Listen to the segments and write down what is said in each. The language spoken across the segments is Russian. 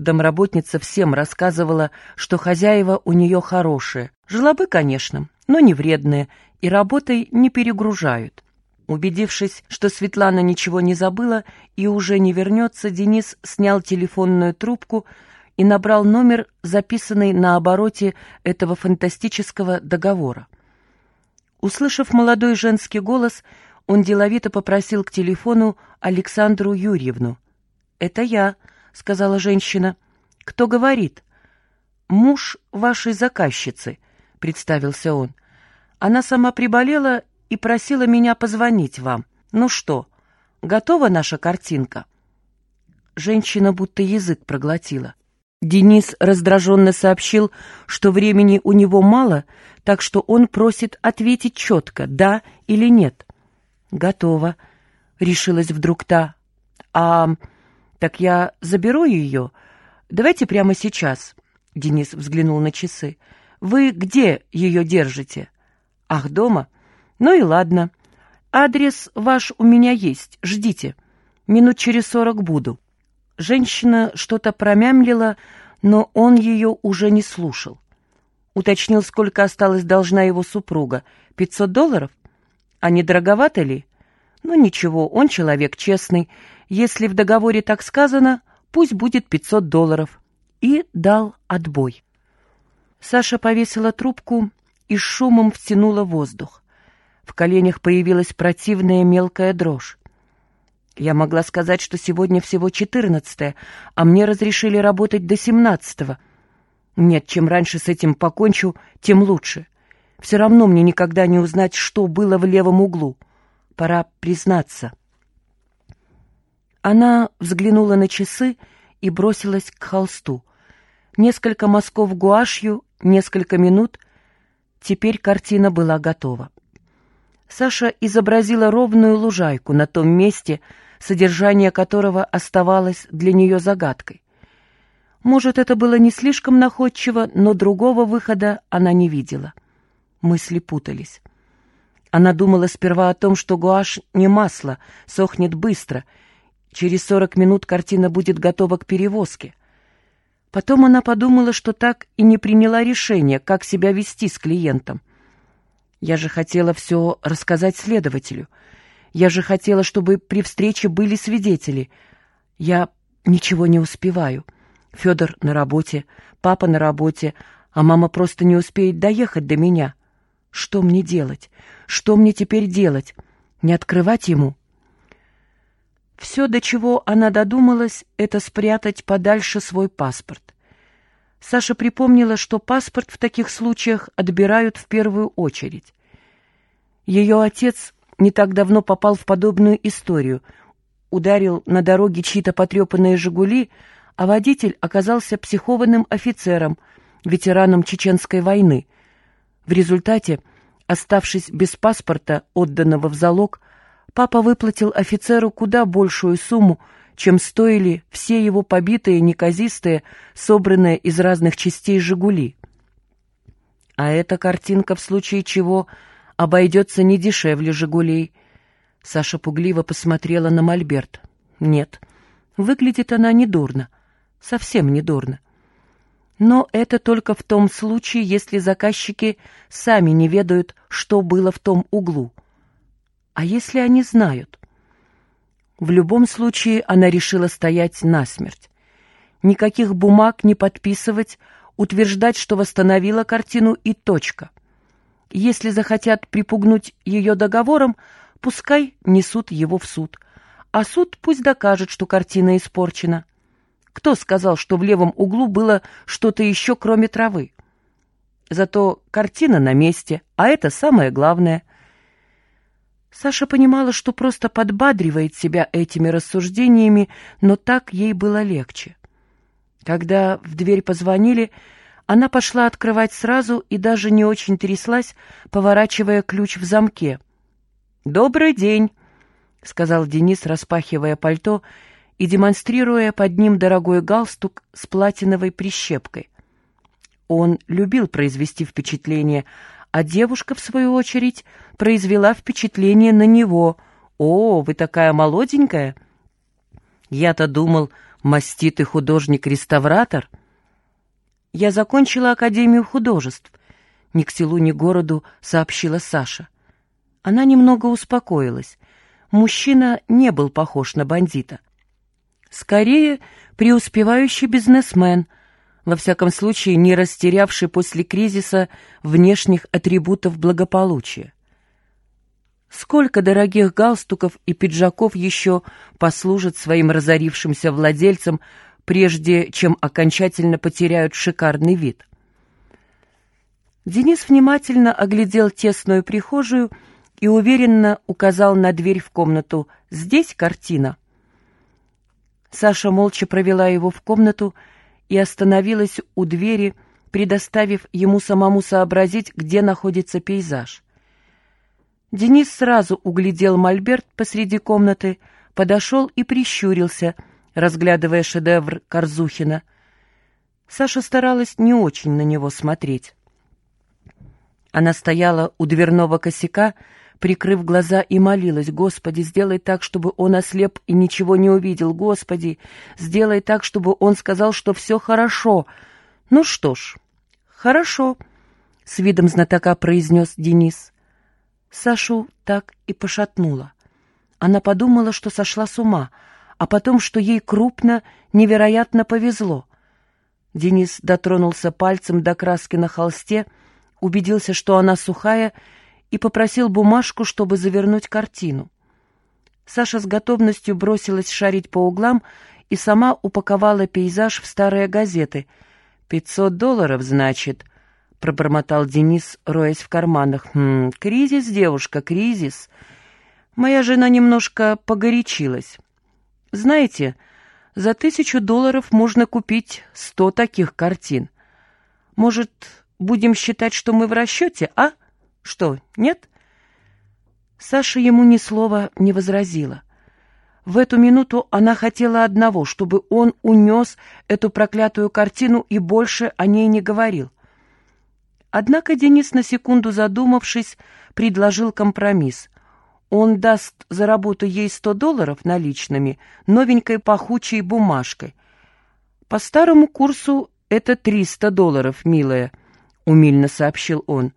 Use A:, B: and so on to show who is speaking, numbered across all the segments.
A: Домработница всем рассказывала, что хозяева у нее хорошие. Жила бы, конечно, но не вредные, и работой не перегружают. Убедившись, что Светлана ничего не забыла и уже не вернется, Денис снял телефонную трубку и набрал номер, записанный на обороте этого фантастического договора. Услышав молодой женский голос, он деловито попросил к телефону Александру Юрьевну. «Это я», — сказала женщина. «Кто говорит?» «Муж вашей заказчицы», — представился он. «Она сама приболела и просила меня позвонить вам. Ну что, готова наша картинка?» Женщина будто язык проглотила. Денис раздраженно сообщил, что времени у него мало, так что он просит ответить четко, да или нет. «Готово», — решилась вдруг та. «А так я заберу ее? Давайте прямо сейчас», — Денис взглянул на часы. «Вы где ее держите?» «Ах, дома? Ну и ладно. Адрес ваш у меня есть, ждите. Минут через сорок буду». Женщина что-то промямлила, но он ее уже не слушал. Уточнил, сколько осталось должна его супруга. Пятьсот долларов? А не дороговато ли? Ну ничего, он человек честный. Если в договоре так сказано, пусть будет пятьсот долларов. И дал отбой. Саша повесила трубку и шумом втянула воздух. В коленях появилась противная мелкая дрожь. Я могла сказать, что сегодня всего четырнадцатое, а мне разрешили работать до семнадцатого. Нет, чем раньше с этим покончу, тем лучше. Все равно мне никогда не узнать, что было в левом углу. Пора признаться. Она взглянула на часы и бросилась к холсту. Несколько мазков гуашью, несколько минут. Теперь картина была готова. Саша изобразила ровную лужайку на том месте, содержание которого оставалось для нее загадкой. Может, это было не слишком находчиво, но другого выхода она не видела. Мысли путались. Она думала сперва о том, что гуашь не масло, сохнет быстро. Через сорок минут картина будет готова к перевозке. Потом она подумала, что так и не приняла решение, как себя вести с клиентом. Я же хотела все рассказать следователю — я же хотела, чтобы при встрече были свидетели. Я ничего не успеваю. Федор на работе, папа на работе, а мама просто не успеет доехать до меня. Что мне делать? Что мне теперь делать? Не открывать ему? Все, до чего она додумалась, это спрятать подальше свой паспорт. Саша припомнила, что паспорт в таких случаях отбирают в первую очередь. Ее отец не так давно попал в подобную историю. Ударил на дороге чьи-то потрепанные «Жигули», а водитель оказался психованным офицером, ветераном Чеченской войны. В результате, оставшись без паспорта, отданного в залог, папа выплатил офицеру куда большую сумму, чем стоили все его побитые, неказистые, собранные из разных частей «Жигули». А эта картинка, в случае чего, обойдется не дешевле «Жигулей». Саша пугливо посмотрела на Мольберт. Нет, выглядит она недурно, совсем недурно. Но это только в том случае, если заказчики сами не ведают, что было в том углу. А если они знают? В любом случае она решила стоять насмерть. Никаких бумаг не подписывать, утверждать, что восстановила картину и точка. Если захотят припугнуть ее договором, пускай несут его в суд. А суд пусть докажет, что картина испорчена. Кто сказал, что в левом углу было что-то еще, кроме травы? Зато картина на месте, а это самое главное. Саша понимала, что просто подбадривает себя этими рассуждениями, но так ей было легче. Когда в дверь позвонили, она пошла открывать сразу и даже не очень тряслась, поворачивая ключ в замке. «Добрый день», — сказал Денис, распахивая пальто и демонстрируя под ним дорогой галстук с платиновой прищепкой. Он любил произвести впечатление, а девушка, в свою очередь, произвела впечатление на него. «О, вы такая молоденькая!» «Я-то думал, Маститый художник-реставратор? Я закончила Академию художеств, ни к селу, ни к городу, сообщила Саша. Она немного успокоилась. Мужчина не был похож на бандита. Скорее, преуспевающий бизнесмен, во всяком случае, не растерявший после кризиса внешних атрибутов благополучия. Сколько дорогих галстуков и пиджаков еще послужат своим разорившимся владельцам, прежде чем окончательно потеряют шикарный вид? Денис внимательно оглядел тесную прихожую и уверенно указал на дверь в комнату. «Здесь картина». Саша молча провела его в комнату и остановилась у двери, предоставив ему самому сообразить, где находится пейзаж. Денис сразу углядел мольберт посреди комнаты, подошел и прищурился, разглядывая шедевр Корзухина. Саша старалась не очень на него смотреть. Она стояла у дверного косяка, прикрыв глаза и молилась, «Господи, сделай так, чтобы он ослеп и ничего не увидел. Господи, сделай так, чтобы он сказал, что все хорошо». «Ну что ж, хорошо», — с видом знатока произнес Денис. Сашу так и пошатнуло. Она подумала, что сошла с ума, а потом, что ей крупно, невероятно повезло. Денис дотронулся пальцем до краски на холсте, убедился, что она сухая, и попросил бумажку, чтобы завернуть картину. Саша с готовностью бросилась шарить по углам и сама упаковала пейзаж в старые газеты. «Пятьсот долларов, значит», — пробормотал Денис, роясь в карманах. «Хм, кризис, девушка, кризис. Моя жена немножко погорячилась. Знаете, за тысячу долларов можно купить сто таких картин. Может, будем считать, что мы в расчете, а?» Что, нет? Саша ему ни слова не возразила. В эту минуту она хотела одного, чтобы он унес эту проклятую картину и больше о ней не говорил. Однако Денис, на секунду задумавшись, предложил компромисс. Он даст за работу ей сто долларов наличными, новенькой пахучей бумажкой. «По старому курсу это триста долларов, милая», — умильно сообщил он.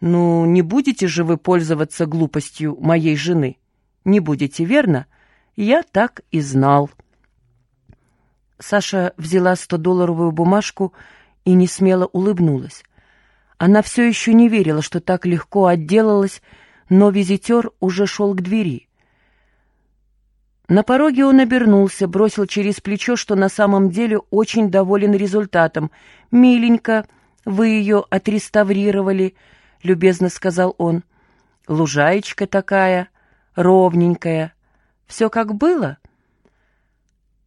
A: «Ну, не будете же вы пользоваться глупостью моей жены? Не будете, верно? Я так и знал». Саша взяла стодолларовую бумажку и несмело улыбнулась. Она все еще не верила, что так легко отделалась, но визитер уже шел к двери. На пороге он обернулся, бросил через плечо, что на самом деле очень доволен результатом. «Миленько, вы ее отреставрировали», — любезно сказал он. «Лужаечка такая, ровненькая. Все как было?»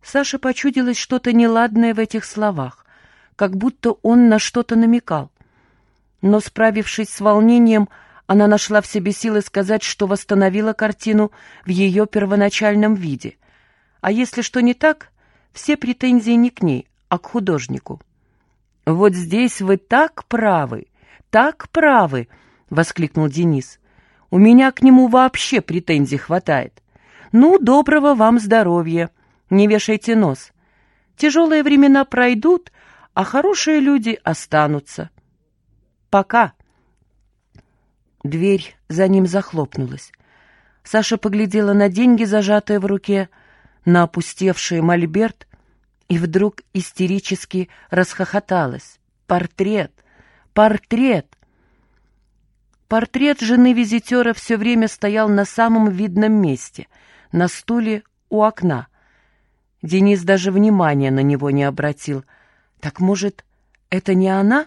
A: Саше почудилось что-то неладное в этих словах, как будто он на что-то намекал. Но, справившись с волнением, она нашла в себе силы сказать, что восстановила картину в ее первоначальном виде. А если что не так, все претензии не к ней, а к художнику. «Вот здесь вы так правы!» Так правы!» — воскликнул Денис. «У меня к нему вообще претензий хватает. Ну, доброго вам здоровья! Не вешайте нос. Тяжелые времена пройдут, а хорошие люди останутся. Пока!» Дверь за ним захлопнулась. Саша поглядела на деньги, зажатые в руке, на опустевший мольберт, и вдруг истерически расхохоталась. «Портрет! Портрет! Портрет жены визитера все время стоял на самом видном месте, на стуле у окна. Денис даже внимания на него не обратил. Так, может, это не она?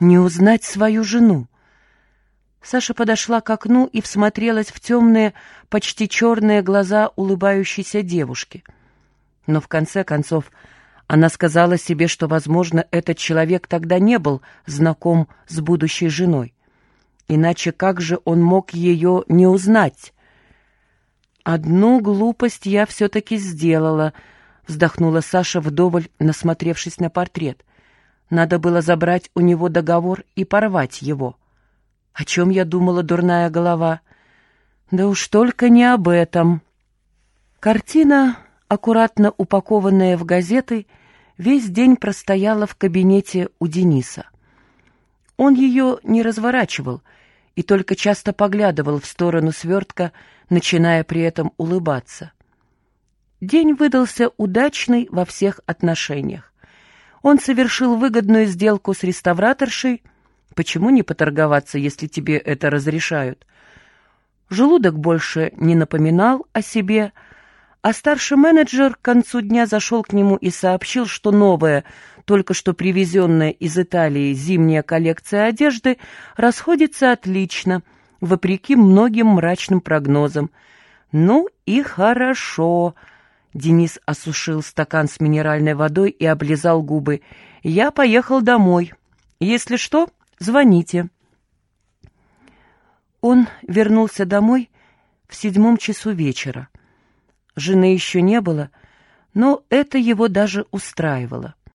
A: Не узнать свою жену? Саша подошла к окну и всмотрелась в темные, почти черные глаза улыбающейся девушки. Но в конце концов она сказала себе, что, возможно, этот человек тогда не был знаком с будущей женой. Иначе как же он мог ее не узнать? «Одну глупость я все-таки сделала», — вздохнула Саша вдоволь, насмотревшись на портрет. «Надо было забрать у него договор и порвать его». «О чем я думала, дурная голова?» «Да уж только не об этом». Картина аккуратно упакованная в газеты, весь день простояла в кабинете у Дениса. Он ее не разворачивал и только часто поглядывал в сторону свертка, начиная при этом улыбаться. День выдался удачный во всех отношениях. Он совершил выгодную сделку с реставраторшей. Почему не поторговаться, если тебе это разрешают? Желудок больше не напоминал о себе, а старший менеджер к концу дня зашел к нему и сообщил, что новая, только что привезенная из Италии зимняя коллекция одежды расходится отлично, вопреки многим мрачным прогнозам. «Ну и хорошо», Денис осушил стакан с минеральной водой и облизал губы. «Я поехал домой. Если что, звоните». Он вернулся домой в седьмом часу вечера. Жены еще не было, но это его даже устраивало.